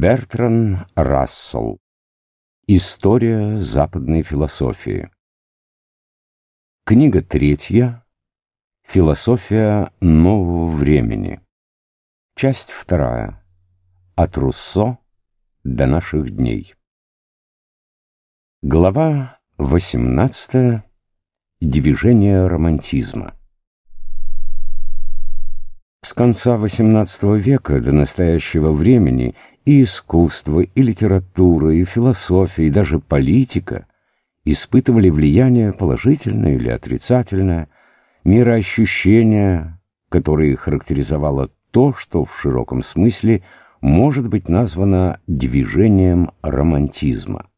Бертран Рассел. История западной философии. Книга третья. Философия нового времени. Часть вторая. От Руссо до наших дней. Глава 18. Движение романтизма. С конца XVIII века до настоящего времени и искусство, и литература, и философия, и даже политика испытывали влияние положительное или отрицательное, мироощущение, которое характеризовало то, что в широком смысле может быть названо движением романтизма.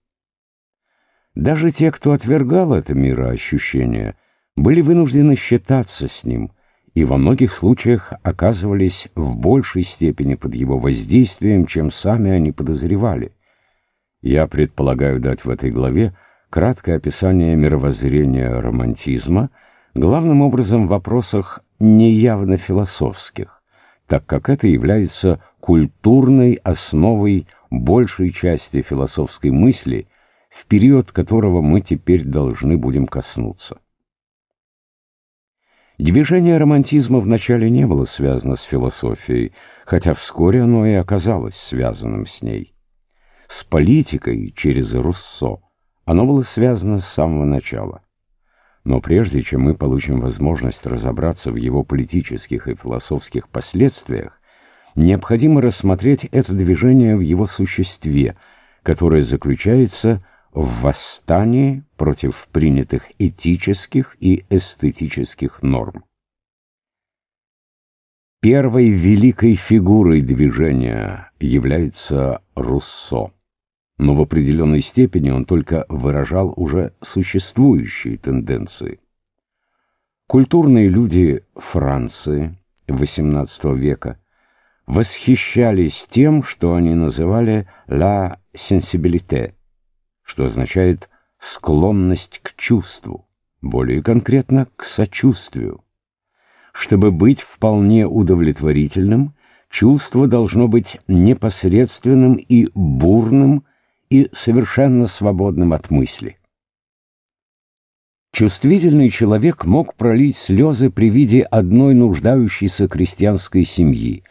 Даже те, кто отвергал это мироощущение, были вынуждены считаться с ним и во многих случаях оказывались в большей степени под его воздействием, чем сами они подозревали. Я предполагаю дать в этой главе краткое описание мировоззрения романтизма, главным образом в вопросах неявно философских, так как это является культурной основой большей части философской мысли – в период которого мы теперь должны будем коснуться. Движение романтизма вначале не было связано с философией, хотя вскоре оно и оказалось связанным с ней. С политикой через Руссо оно было связано с самого начала. Но прежде чем мы получим возможность разобраться в его политических и философских последствиях, необходимо рассмотреть это движение в его существе, которое заключается в в восстании против принятых этических и эстетических норм. Первой великой фигурой движения является Руссо, но в определенной степени он только выражал уже существующие тенденции. Культурные люди Франции XVIII века восхищались тем, что они называли «la sensibilité», что означает склонность к чувству, более конкретно к сочувствию. Чтобы быть вполне удовлетворительным, чувство должно быть непосредственным и бурным и совершенно свободным от мысли. Чувствительный человек мог пролить слезы при виде одной нуждающейся крестьянской семьи,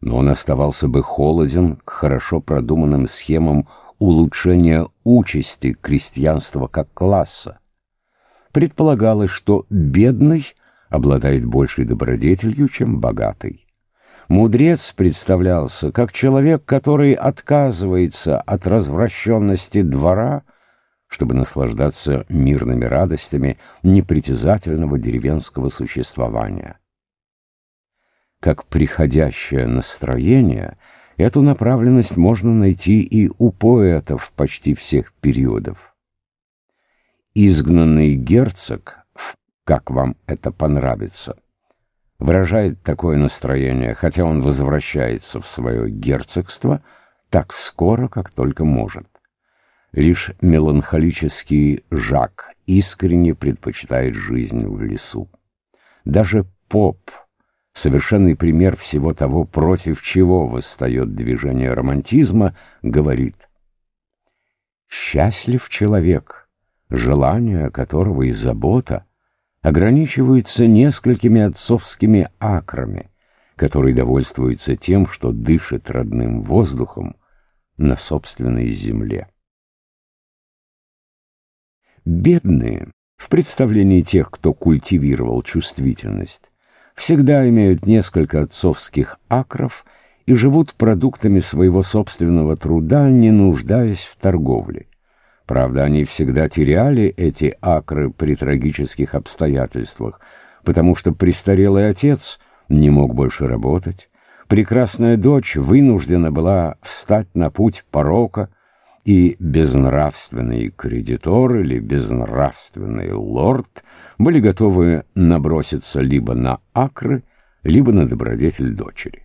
но он оставался бы холоден к хорошо продуманным схемам улучшения участи крестьянства как класса. Предполагалось, что бедный обладает большей добродетелью, чем богатый. Мудрец представлялся как человек, который отказывается от развращенности двора, чтобы наслаждаться мирными радостями непритязательного деревенского существования. Как приходящее настроение — Эту направленность можно найти и у поэтов почти всех периодов. Изгнанный герцог, как вам это понравится, выражает такое настроение, хотя он возвращается в свое герцогство так скоро, как только может. Лишь меланхолический Жак искренне предпочитает жизнь в лесу. Даже поп — совершенный пример всего того, против чего восстает движение романтизма, говорит «Счастлив человек, желание которого и забота ограничиваются несколькими отцовскими акрами, который довольствуется тем, что дышит родным воздухом на собственной земле». Бедные, в представлении тех, кто культивировал чувствительность, всегда имеют несколько отцовских акров и живут продуктами своего собственного труда, не нуждаясь в торговле. Правда, они всегда теряли эти акры при трагических обстоятельствах, потому что престарелый отец не мог больше работать, прекрасная дочь вынуждена была встать на путь порока, и безнравственный кредитор или безнравственный лорд были готовы наброситься либо на акры, либо на добродетель дочери.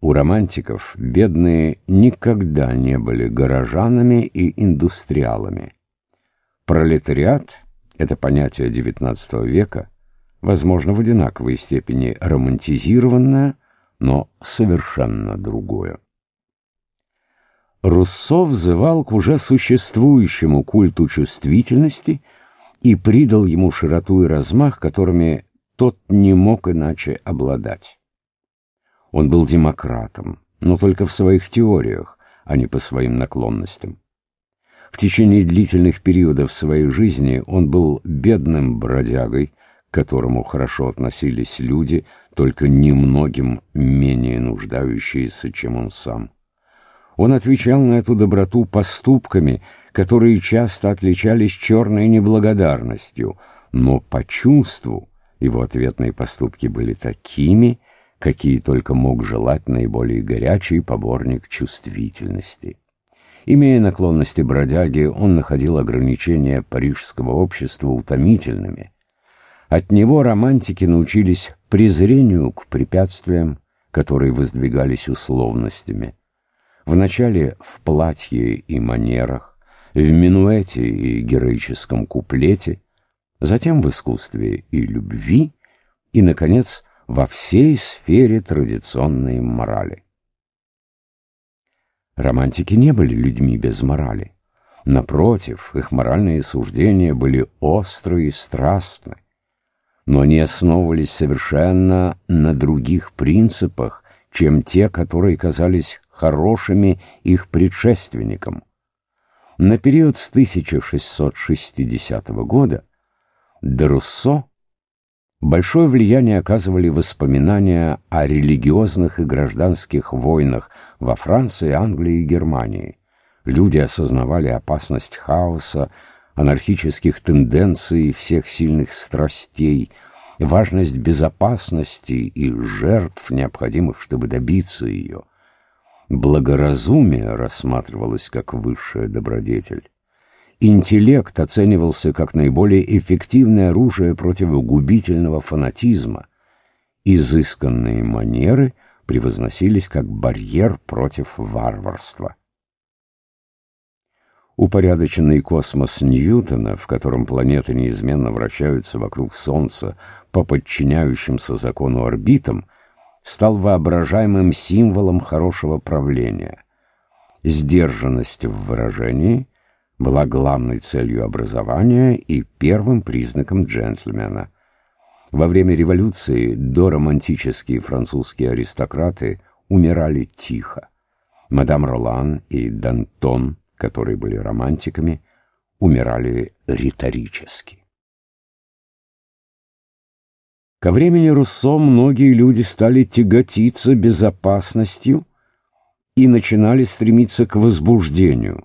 У романтиков бедные никогда не были горожанами и индустриалами. Пролетариат — это понятие XIX века, возможно, в одинаковой степени романтизированное, но совершенно другое. Руссо взывал к уже существующему культу чувствительности и придал ему широту и размах, которыми тот не мог иначе обладать. Он был демократом, но только в своих теориях, а не по своим наклонностям. В течение длительных периодов своей жизни он был бедным бродягой, к которому хорошо относились люди, только немногим менее нуждающиеся, чем он сам. Он отвечал на эту доброту поступками, которые часто отличались черной неблагодарностью, но по чувству его ответные поступки были такими, какие только мог желать наиболее горячий поборник чувствительности. Имея наклонности бродяги, он находил ограничения парижского общества утомительными. От него романтики научились презрению к препятствиям, которые воздвигались условностями. Вначале в платье и манерах, в минуэте и героическом куплете, затем в искусстве и любви, и, наконец, во всей сфере традиционной морали. Романтики не были людьми без морали. Напротив, их моральные суждения были острые и страстны, но они основывались совершенно на других принципах, чем те, которые казались хорошими их предшественникам. На период с 1660 года до Руссо Большое влияние оказывали воспоминания о религиозных и гражданских войнах во Франции, Англии и Германии. Люди осознавали опасность хаоса, анархических тенденций всех сильных страстей, важность безопасности и жертв, необходимых, чтобы добиться ее. Благоразумие рассматривалось как высшая добродетель. Интеллект оценивался как наиболее эффективное оружие против губительного фанатизма. Изысканные манеры превозносились как барьер против варварства. Упорядоченный космос Ньютона, в котором планеты неизменно вращаются вокруг Солнца по подчиняющимся закону орбитам, стал воображаемым символом хорошего правления. Сдержанность в выражении – была главной целью образования и первым признаком джентльмена. Во время революции доромантические французские аристократы умирали тихо. Мадам Ролан и Дантон, которые были романтиками, умирали риторически. Ко времени Руссо многие люди стали тяготиться безопасностью и начинали стремиться к возбуждению.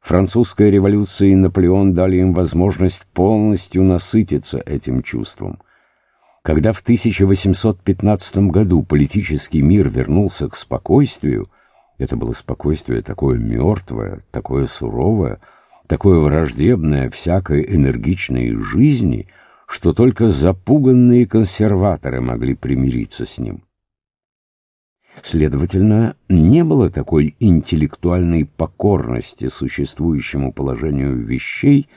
Французская революция и Наполеон дали им возможность полностью насытиться этим чувством. Когда в 1815 году политический мир вернулся к спокойствию, это было спокойствие такое мертвое, такое суровое, такое враждебное всякой энергичной жизни, что только запуганные консерваторы могли примириться с ним. Следовательно, не было такой интеллектуальной покорности существующему положению вещей,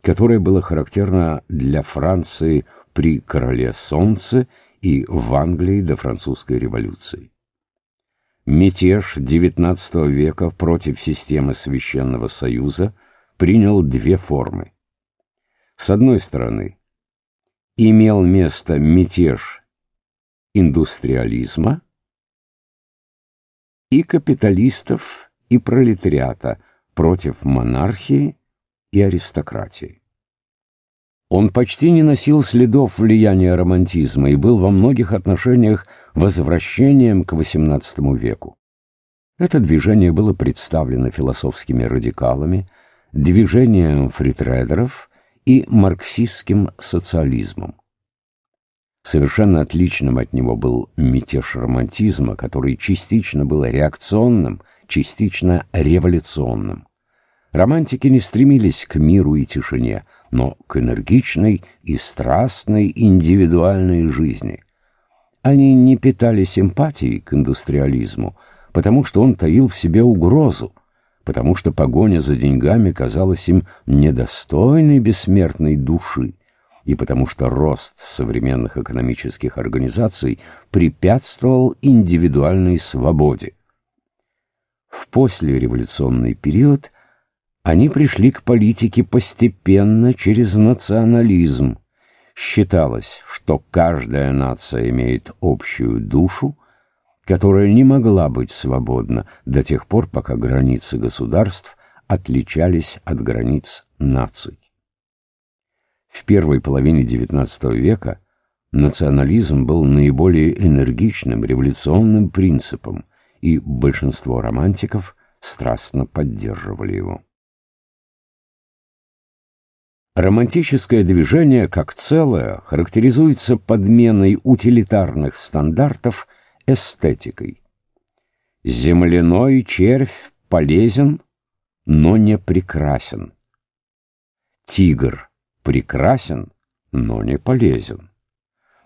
которое было характерно для Франции при короле Солнце и в Англии до французской революции. Мятеж XIX века против системы Священного Союза принял две формы. С одной стороны, имел место мятеж индустриализма, и капиталистов, и пролетариата против монархии и аристократии. Он почти не носил следов влияния романтизма и был во многих отношениях возвращением к XVIII веку. Это движение было представлено философскими радикалами, движением фритрейдеров и марксистским социализмом. Совершенно отличным от него был мятеж романтизма, который частично был реакционным, частично революционным. Романтики не стремились к миру и тишине, но к энергичной и страстной индивидуальной жизни. Они не питали симпатии к индустриализму, потому что он таил в себе угрозу, потому что погоня за деньгами казалась им недостойной бессмертной души, и потому что рост современных экономических организаций препятствовал индивидуальной свободе. В послереволюционный период они пришли к политике постепенно через национализм. Считалось, что каждая нация имеет общую душу, которая не могла быть свободна до тех пор, пока границы государств отличались от границ наций. В первой половине XIX века национализм был наиболее энергичным революционным принципом, и большинство романтиков страстно поддерживали его. Романтическое движение как целое характеризуется подменой утилитарных стандартов эстетикой. Земляной червь полезен, но не прекрасен. Тигр прекрасен, но не полезен.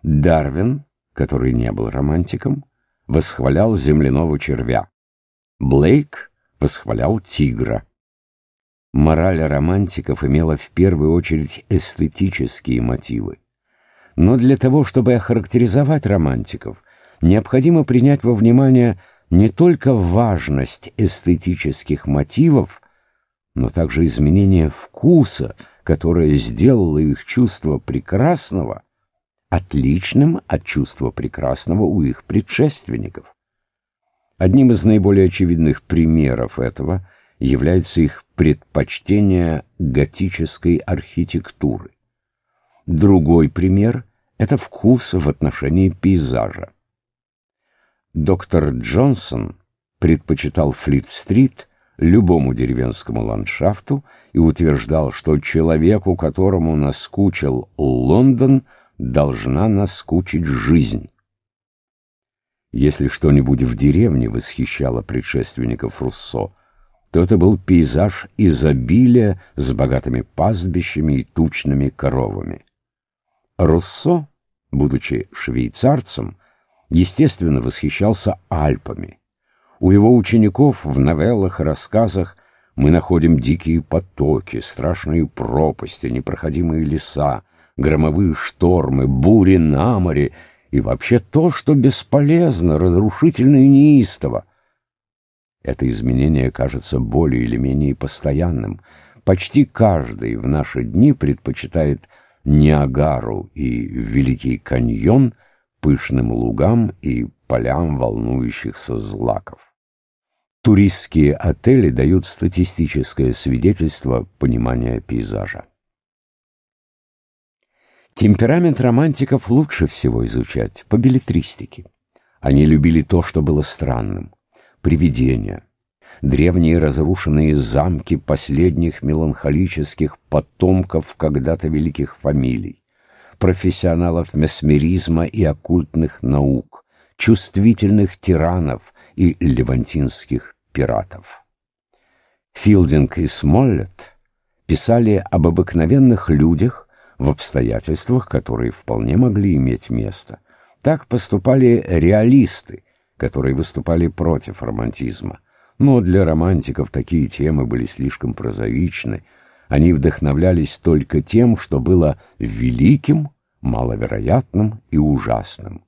Дарвин, который не был романтиком, восхвалял земляного червя. Блейк восхвалял тигра. Мораль романтиков имела в первую очередь эстетические мотивы. Но для того, чтобы охарактеризовать романтиков, необходимо принять во внимание не только важность эстетических мотивов, но также изменение вкуса, которое сделало их чувство прекрасного отличным от чувства прекрасного у их предшественников. Одним из наиболее очевидных примеров этого является их предпочтение готической архитектуры. Другой пример — это вкус в отношении пейзажа. Доктор Джонсон предпочитал Флит-стрит любому деревенскому ландшафту и утверждал, что человеку, которому наскучил Лондон, должна наскучить жизнь. Если что-нибудь в деревне восхищало предшественников Руссо, то это был пейзаж изобилия с богатыми пастбищами и тучными коровами. Руссо, будучи швейцарцем, естественно восхищался Альпами. У его учеников в новеллах и рассказах мы находим дикие потоки, страшные пропасти, непроходимые леса, громовые штормы, бури на море и вообще то, что бесполезно, разрушительно и неистово. Это изменение кажется более или менее постоянным. Почти каждый в наши дни предпочитает Ниагару и Великий каньон пышным лугам и полям волнующихся злаков. Туристские отели дают статистическое свидетельство понимания пейзажа. Темперамент романтиков лучше всего изучать по билетристике. Они любили то, что было странным привидения, древние разрушенные замки последних меланхолических потомков когда-то великих фамилий, профессионалов месмеризма и оккультных наук, чувствительных тиранов и левантинских пиратов. Филдинг и Смоллет писали об обыкновенных людях в обстоятельствах, которые вполне могли иметь место. Так поступали реалисты, которые выступали против романтизма. Но для романтиков такие темы были слишком прозаичны. Они вдохновлялись только тем, что было великим, маловероятным и ужасным.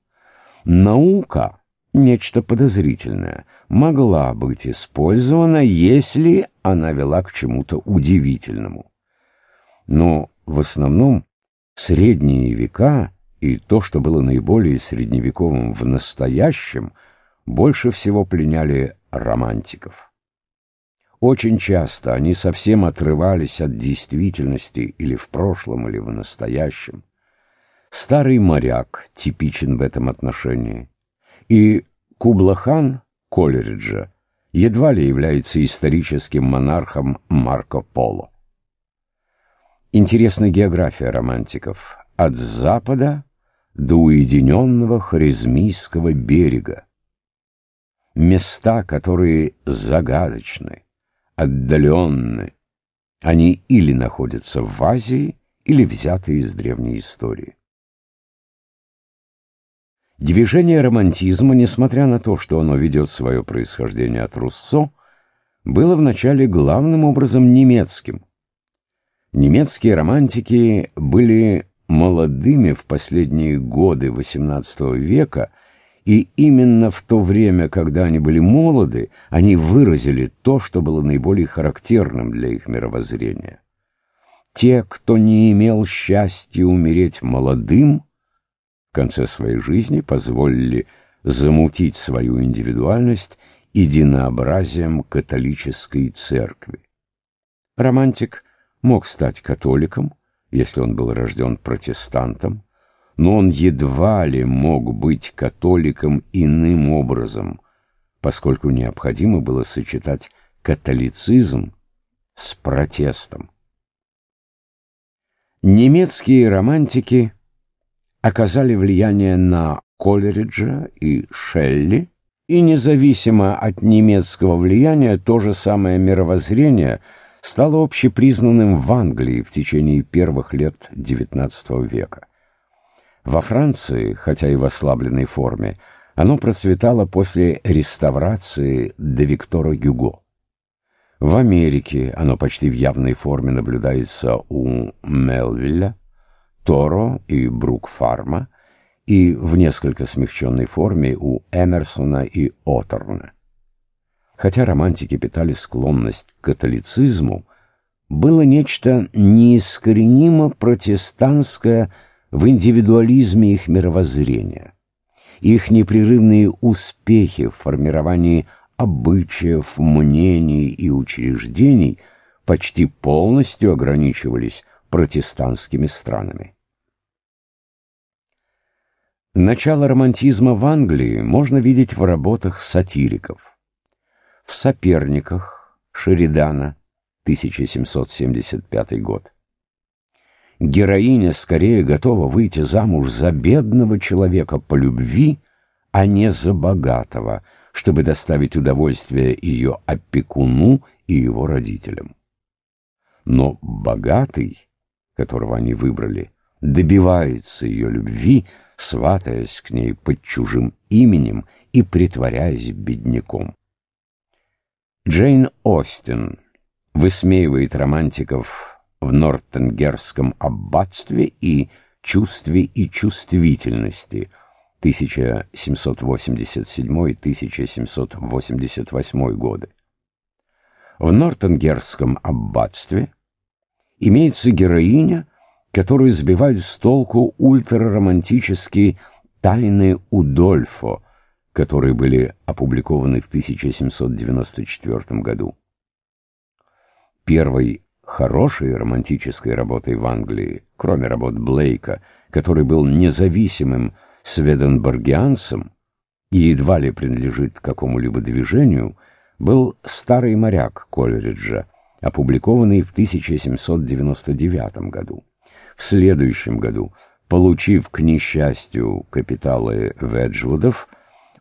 Наука, нечто подозрительное, могла быть использована, если она вела к чему-то удивительному. Но в основном средние века и то, что было наиболее средневековым в настоящем – больше всего пленяли романтиков. Очень часто они совсем отрывались от действительности или в прошлом, или в настоящем. Старый моряк типичен в этом отношении. И Кублахан Колериджа едва ли является историческим монархом Марко Поло. Интересна география романтиков от запада до уединенного Хорезмийского берега, места, которые загадочны, отдаленны. Они или находятся в Азии, или взяты из древней истории. Движение романтизма, несмотря на то, что оно ведет свое происхождение от Руссо, было вначале главным образом немецким. Немецкие романтики были молодыми в последние годы XVIII века И именно в то время, когда они были молоды, они выразили то, что было наиболее характерным для их мировоззрения. Те, кто не имел счастья умереть молодым, в конце своей жизни позволили замутить свою индивидуальность единообразием католической церкви. Романтик мог стать католиком, если он был рожден протестантом, но он едва ли мог быть католиком иным образом, поскольку необходимо было сочетать католицизм с протестом. Немецкие романтики оказали влияние на Колериджа и Шелли, и независимо от немецкого влияния то же самое мировоззрение стало общепризнанным в Англии в течение первых лет XIX века. Во Франции, хотя и в ослабленной форме, оно процветало после реставрации до Виктора Гюго. В Америке оно почти в явной форме наблюдается у Мелвилля, Торо и Брук-Фарма, и в несколько смягченной форме у Эмерсона и Оторна. Хотя романтики питали склонность к католицизму, было нечто неискоренимо протестантское в индивидуализме их мировоззрения. Их непрерывные успехи в формировании обычаев, мнений и учреждений почти полностью ограничивались протестантскими странами. Начало романтизма в Англии можно видеть в работах сатириков. В «Соперниках» Шеридана, 1775 год. Героиня скорее готова выйти замуж за бедного человека по любви, а не за богатого – чтобы доставить удовольствие ее опекуну и его родителям. Но богатый, которого они выбрали, добивается ее любви, сватаясь к ней под чужим именем и притворяясь бедняком. Джейн Остин высмеивает романтиков в Нортенгерском аббатстве и чувстве и чувствительности – 1787-1788 годы. В Нортенгерском аббатстве имеется героиня, которую сбивают с толку ультраромантические «Тайны Удольфо», которые были опубликованы в 1794 году. Первой хорошей романтической работой в Англии, кроме работ Блейка, который был независимым сведенборгианцем и едва ли принадлежит какому-либо движению, был «Старый моряк» Колериджа, опубликованный в 1799 году. В следующем году, получив, к несчастью, капиталы Веджвудов,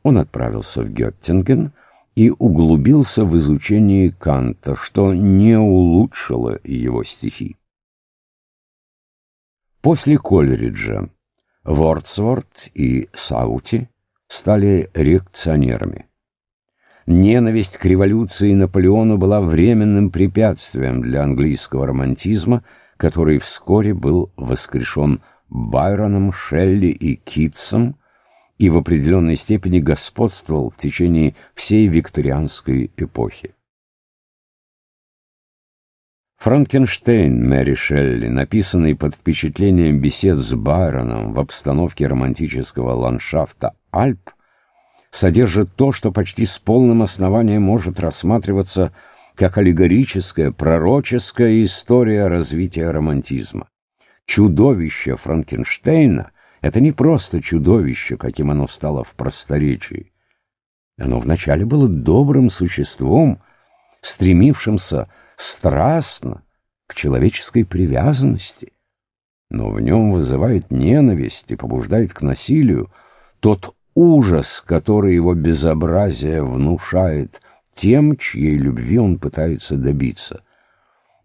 он отправился в Геттинген и углубился в изучение Канта, что не улучшило его стихи. После Колериджа Вордсворт и Саути стали реакционерами. Ненависть к революции Наполеону была временным препятствием для английского романтизма, который вскоре был воскрешен Байроном, Шелли и Китсом и в определенной степени господствовал в течение всей викторианской эпохи. Франкенштейн Мэри Шелли, написанный под впечатлением бесед с Байроном в обстановке романтического ландшафта Альп, содержит то, что почти с полным основанием может рассматриваться как аллегорическая, пророческая история развития романтизма. Чудовище Франкенштейна — это не просто чудовище, каким оно стало в просторечии. Оно вначале было добрым существом, стремившимся страстно к человеческой привязанности, но в нем вызывает ненависть и побуждает к насилию тот ужас, который его безобразие внушает тем, чьей любви он пытается добиться.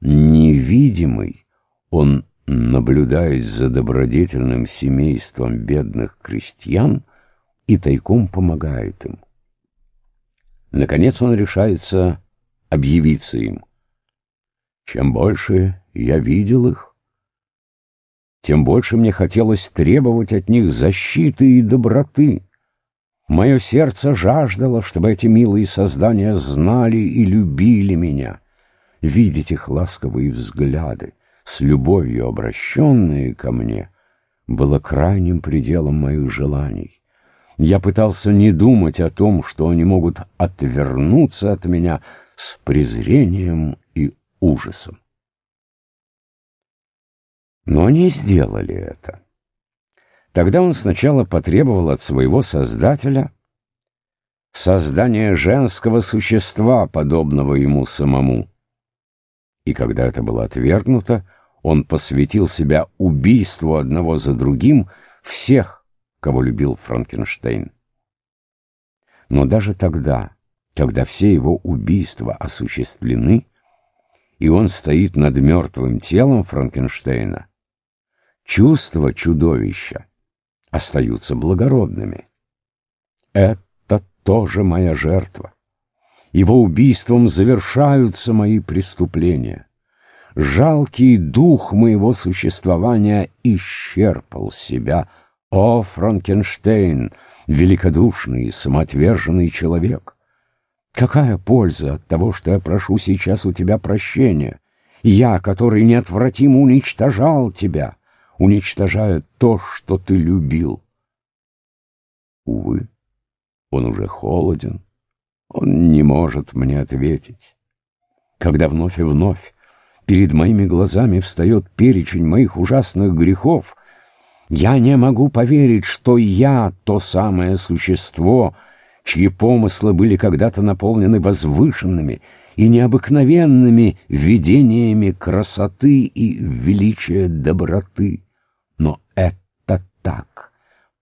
Невидимый он наблюдает за добродетельным семейством бедных крестьян и тайком помогает им. Наконец он решается объявиться им. Чем больше я видел их, тем больше мне хотелось требовать от них защиты и доброты. Мое сердце жаждало, чтобы эти милые создания знали и любили меня. Видеть их ласковые взгляды, с любовью обращенные ко мне, было крайним пределом моих желаний. Я пытался не думать о том, что они могут отвернуться от меня с презрением и ужасом. Но они сделали это. Тогда он сначала потребовал от своего создателя создания женского существа, подобного ему самому. И когда это было отвергнуто, он посвятил себя убийству одного за другим всех, кого любил Франкенштейн. Но даже тогда, когда все его убийства осуществлены, и он стоит над мертвым телом Франкенштейна, чувства чудовища остаются благородными. Это тоже моя жертва. Его убийством завершаются мои преступления. Жалкий дух моего существования исчерпал себя. О, Франкенштейн, великодушный и самоотверженный человек! Какая польза от того, что я прошу сейчас у тебя прощения? Я, который неотвратимо уничтожал тебя, уничтожая то, что ты любил. Увы, он уже холоден, он не может мне ответить. Когда вновь и вновь перед моими глазами встает перечень моих ужасных грехов, я не могу поверить, что я то самое существо, чьи помыслы были когда-то наполнены возвышенными и необыкновенными видениями красоты и величия доброты. Но это так.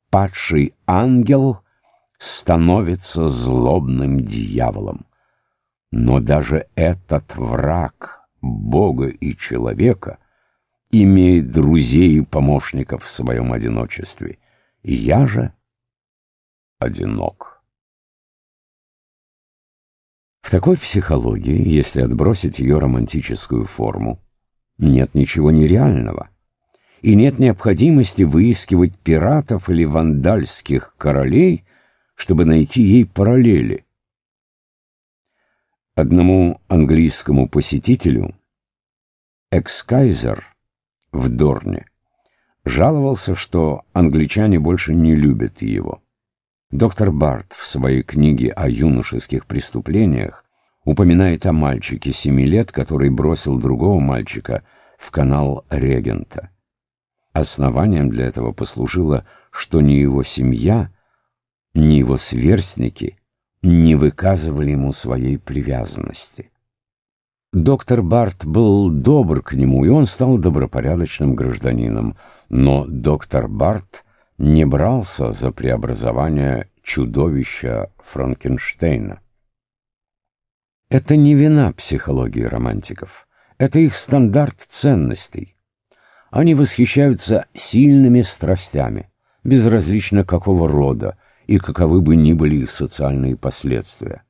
Падший ангел становится злобным дьяволом. Но даже этот враг — Бога и человека, имеет друзей и помощников в своем одиночестве. И я же одинок. В такой психологии, если отбросить ее романтическую форму, нет ничего нереального, и нет необходимости выискивать пиратов или вандальских королей, чтобы найти ей параллели. Одному английскому посетителю экскайзер в Дорне жаловался, что англичане больше не любят его. Доктор Барт в своей книге о юношеских преступлениях упоминает о мальчике семи лет, который бросил другого мальчика в канал Регента. Основанием для этого послужило, что ни его семья, ни его сверстники не выказывали ему своей привязанности. Доктор Барт был добр к нему, и он стал добропорядочным гражданином. Но доктор Барт не брался за преобразование чудовища Франкенштейна. Это не вина психологии романтиков. Это их стандарт ценностей. Они восхищаются сильными страстями, безразлично какого рода, и каковы бы ни были их социальные последствия.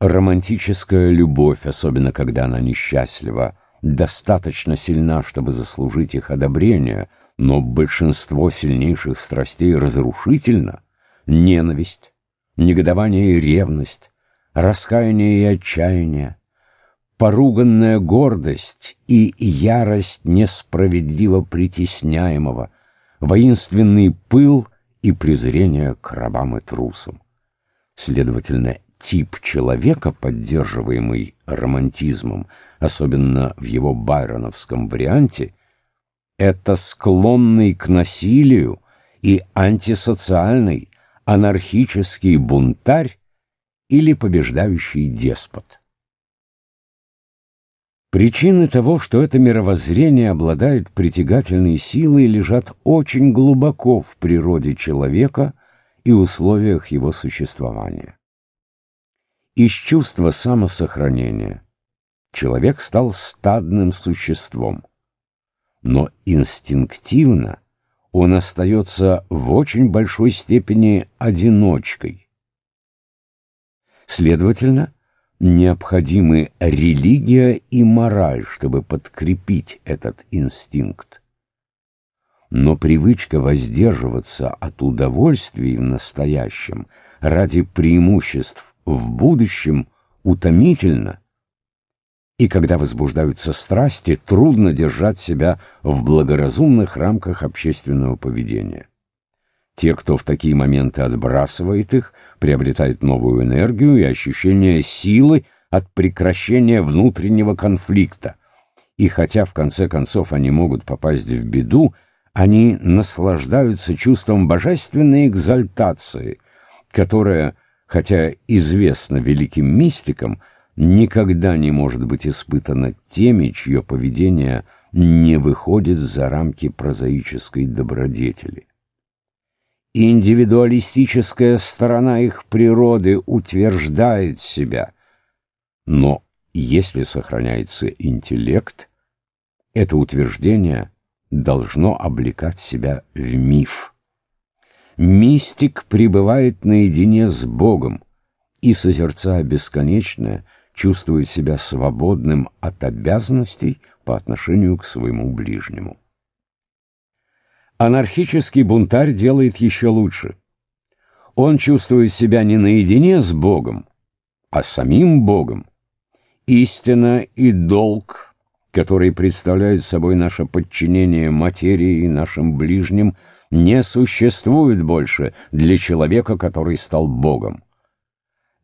Романтическая любовь, особенно когда она несчастлива, достаточно сильна, чтобы заслужить их одобрение, но большинство сильнейших страстей разрушительно. Ненависть, негодование и ревность, раскаяние и отчаяние, поруганная гордость и ярость несправедливо притесняемого, воинственный пыл и презрение к рабам и трусам. Следовательно, тип человека, поддерживаемый романтизмом, особенно в его байроновском варианте, это склонный к насилию и антисоциальный, анархический бунтарь или побеждающий деспот. Причины того, что это мировоззрение обладает притягательной силой, лежат очень глубоко в природе человека и условиях его существования. Из чувства самосохранения человек стал стадным существом, но инстинктивно он остается в очень большой степени одиночкой. Следовательно, необходимы религия и мораль, чтобы подкрепить этот инстинкт. Но привычка воздерживаться от удовольствий в настоящем – ради преимуществ в будущем утомительно, и когда возбуждаются страсти, трудно держать себя в благоразумных рамках общественного поведения. Те, кто в такие моменты отбрасывает их, приобретают новую энергию и ощущение силы от прекращения внутреннего конфликта. И хотя в конце концов они могут попасть в беду, они наслаждаются чувством божественной экзальтации, которая, хотя известна великим мистикам, никогда не может быть испытана теми, чье поведение не выходит за рамки прозаической добродетели. Индивидуалистическая сторона их природы утверждает себя, но если сохраняется интеллект, это утверждение должно облекать себя в миф. Мистик пребывает наедине с Богом и, созерцая бесконечное, чувствует себя свободным от обязанностей по отношению к своему ближнему. Анархический бунтарь делает еще лучше. Он чувствует себя не наедине с Богом, а самим Богом. Истина и долг, которые представляют собой наше подчинение материи и нашим ближним, не существуют больше для человека, который стал Богом.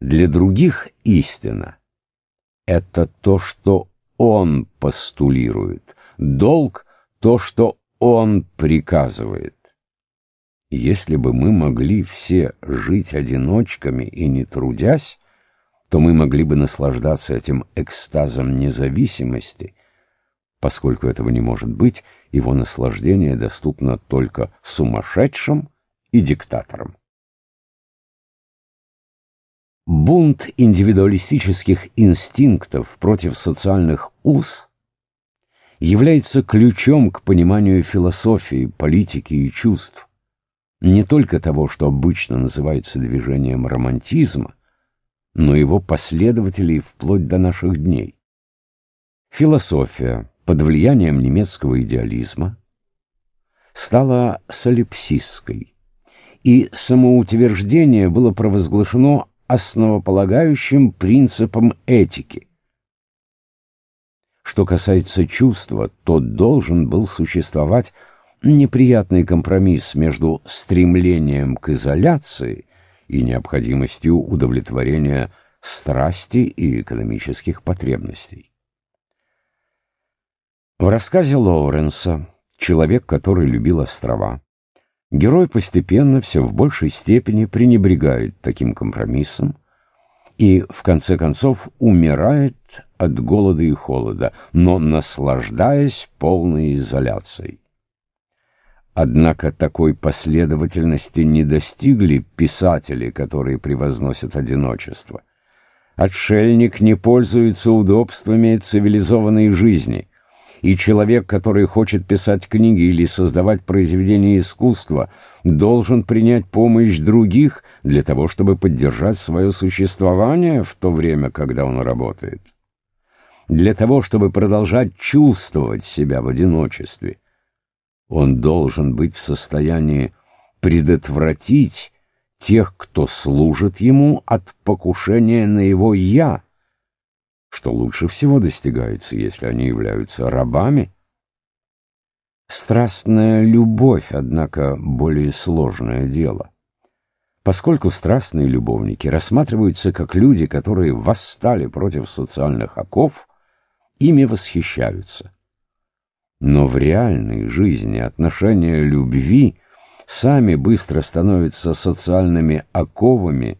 Для других истина — это то, что он постулирует, долг — то, что он приказывает. Если бы мы могли все жить одиночками и не трудясь, то мы могли бы наслаждаться этим экстазом независимости, поскольку этого не может быть, его наслаждение доступно только сумасшедшим и диктаторам. Бунт индивидуалистических инстинктов против социальных уз – является ключом к пониманию философии, политики и чувств. Не только того, что обычно называется движением романтизма, но его последователей вплоть до наших дней. Философия под влиянием немецкого идеализма стала солипсистской, и самоутверждение было провозглашено основополагающим принципом этики, что касается чувства, то должен был существовать неприятный компромисс между стремлением к изоляции и необходимостью удовлетворения страсти и экономических потребностей. В рассказе Лоуренса «Человек, который любил острова» герой постепенно все в большей степени пренебрегает таким компромиссом, и, в конце концов, умирает от голода и холода, но наслаждаясь полной изоляцией. Однако такой последовательности не достигли писатели, которые превозносят одиночество. Отшельник не пользуется удобствами цивилизованной жизни и человек, который хочет писать книги или создавать произведения искусства, должен принять помощь других для того, чтобы поддержать свое существование в то время, когда он работает. Для того, чтобы продолжать чувствовать себя в одиночестве, он должен быть в состоянии предотвратить тех, кто служит ему от покушения на его «я», что лучше всего достигается, если они являются рабами. Страстная любовь, однако, более сложное дело. Поскольку страстные любовники рассматриваются как люди, которые восстали против социальных оков, ими восхищаются. Но в реальной жизни отношения любви сами быстро становятся социальными оковами,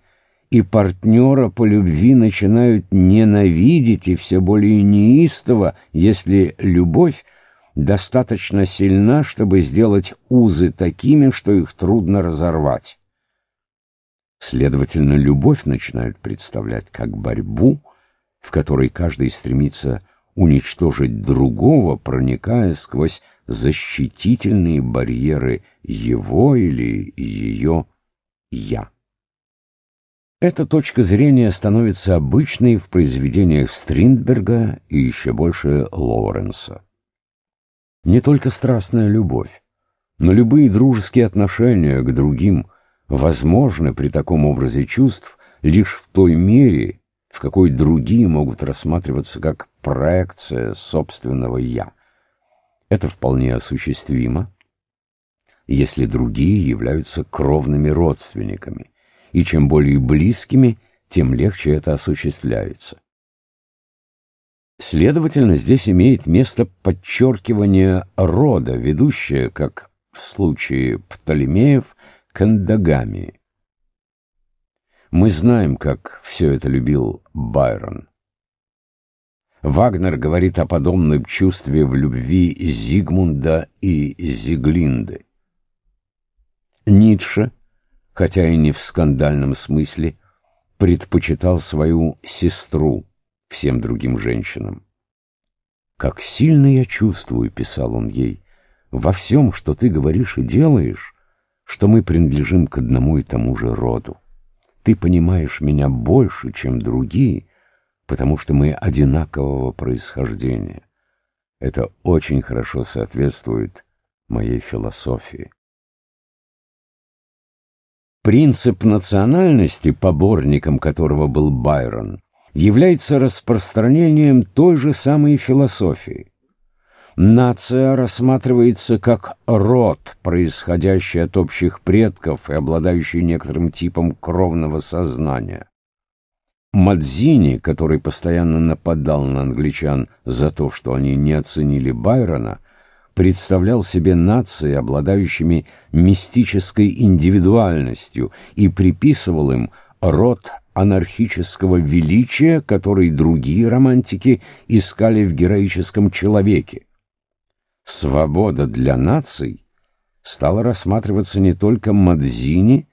и партнера по любви начинают ненавидеть и все более неистово, если любовь достаточно сильна, чтобы сделать узы такими, что их трудно разорвать. Следовательно, любовь начинают представлять как борьбу, в которой каждый стремится уничтожить другого, проникая сквозь защитительные барьеры его или ее «я». Эта точка зрения становится обычной в произведениях Стриндберга и еще больше Лоуренса. Не только страстная любовь, но любые дружеские отношения к другим возможны при таком образе чувств лишь в той мере, в какой другие могут рассматриваться как проекция собственного «я». Это вполне осуществимо, если другие являются кровными родственниками, и чем более близкими, тем легче это осуществляется. Следовательно, здесь имеет место подчеркивание рода, ведущее, как в случае Птолемеев, к эндогамии. Мы знаем, как все это любил Байрон. Вагнер говорит о подобном чувстве в любви Зигмунда и Зиглинды. Ницше, хотя и не в скандальном смысле, предпочитал свою сестру всем другим женщинам. «Как сильно я чувствую», — писал он ей, — «во всем, что ты говоришь и делаешь, что мы принадлежим к одному и тому же роду. Ты понимаешь меня больше, чем другие, потому что мы одинакового происхождения. Это очень хорошо соответствует моей философии. Принцип национальности, поборником которого был Байрон, является распространением той же самой философии. Нация рассматривается как род, происходящий от общих предков и обладающий некоторым типом кровного сознания. Мадзини, который постоянно нападал на англичан за то, что они не оценили Байрона, представлял себе нации, обладающими мистической индивидуальностью, и приписывал им род анархического величия, который другие романтики искали в героическом человеке. Свобода для наций стала рассматриваться не только Мадзини,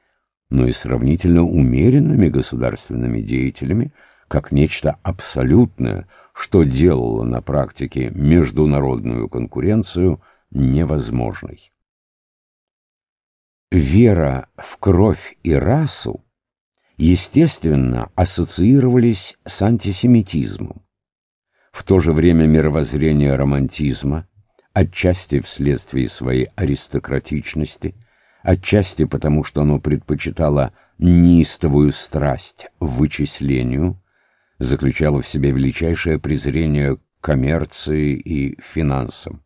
но и сравнительно умеренными государственными деятелями, как нечто абсолютное, что делало на практике международную конкуренцию невозможной. Вера в кровь и расу, естественно, ассоциировались с антисемитизмом. В то же время мировоззрение романтизма отчасти вследствие своей аристократичности, отчасти потому, что оно предпочитало неистовую страсть вычислению, заключало в себе величайшее презрение к коммерции и финансам.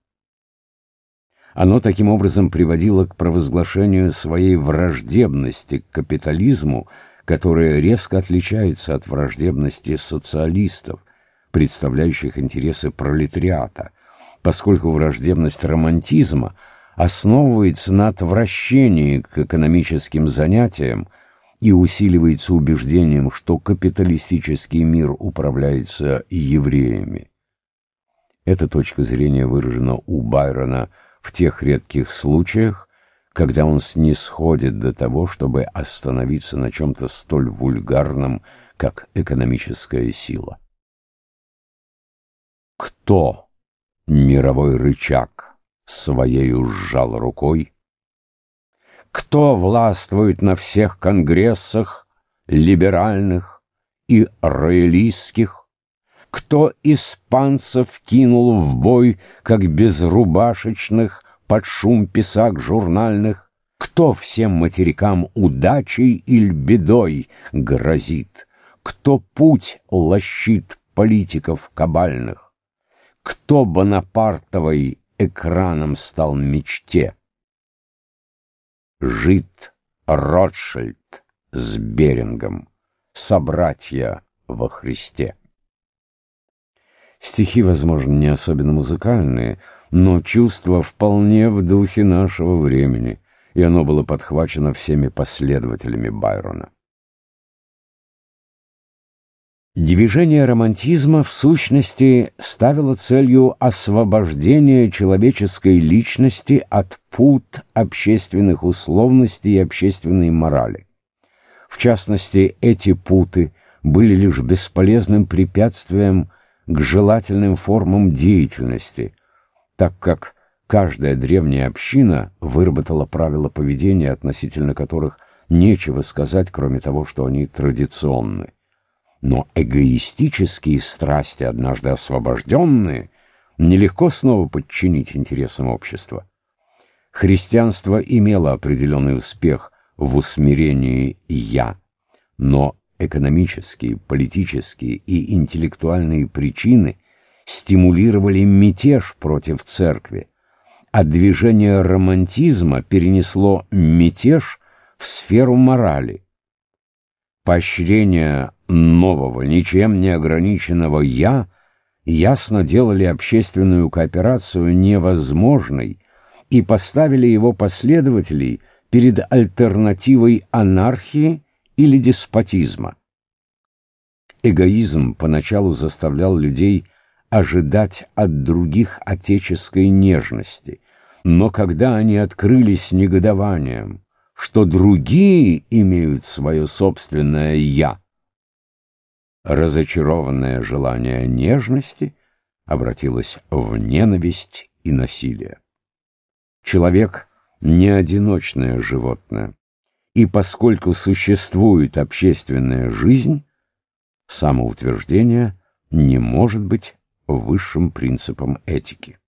Оно таким образом приводило к провозглашению своей враждебности к капитализму, которая резко отличается от враждебности социалистов, представляющих интересы пролетариата – поскольку враждебность романтизма основывается на отвращении к экономическим занятиям и усиливается убеждением, что капиталистический мир управляется евреями. Эта точка зрения выражена у Байрона в тех редких случаях, когда он снисходит до того, чтобы остановиться на чем-то столь вульгарном, как экономическая сила. Кто мировой рычаг своею сжал рукой? Кто властвует на всех конгрессах либеральных и роялистских? Кто испанцев кинул в бой, как безрубашечных, под шум писак журнальных? Кто всем материкам удачей или бедой грозит? Кто путь лощит политиков кабальных? кто Бонапартовой экраном стал мечте. Жит Ротшильд с Берингом, собратья во Христе. Стихи, возможно, не особенно музыкальные, но чувство вполне в духе нашего времени, и оно было подхвачено всеми последователями Байрона. Движение романтизма в сущности ставило целью освобождения человеческой личности от пут общественных условностей и общественной морали. В частности, эти путы были лишь бесполезным препятствием к желательным формам деятельности, так как каждая древняя община выработала правила поведения, относительно которых нечего сказать, кроме того, что они традиционны но эгоистические страсти, однажды освобожденные, нелегко снова подчинить интересам общества. Христианство имело определенный успех в усмирении «я», но экономические, политические и интеллектуальные причины стимулировали мятеж против церкви, а движение романтизма перенесло мятеж в сферу морали. Поощрение нового, ничем не ограниченного «я» ясно делали общественную кооперацию невозможной и поставили его последователей перед альтернативой анархии или деспотизма. Эгоизм поначалу заставлял людей ожидать от других отеческой нежности, но когда они открылись негодованием, что другие имеют свое собственное «я», разочарованное желание нежности обратилось в ненависть и насилие. Человек — не одиночное животное, и поскольку существует общественная жизнь, самоутверждение не может быть высшим принципом этики.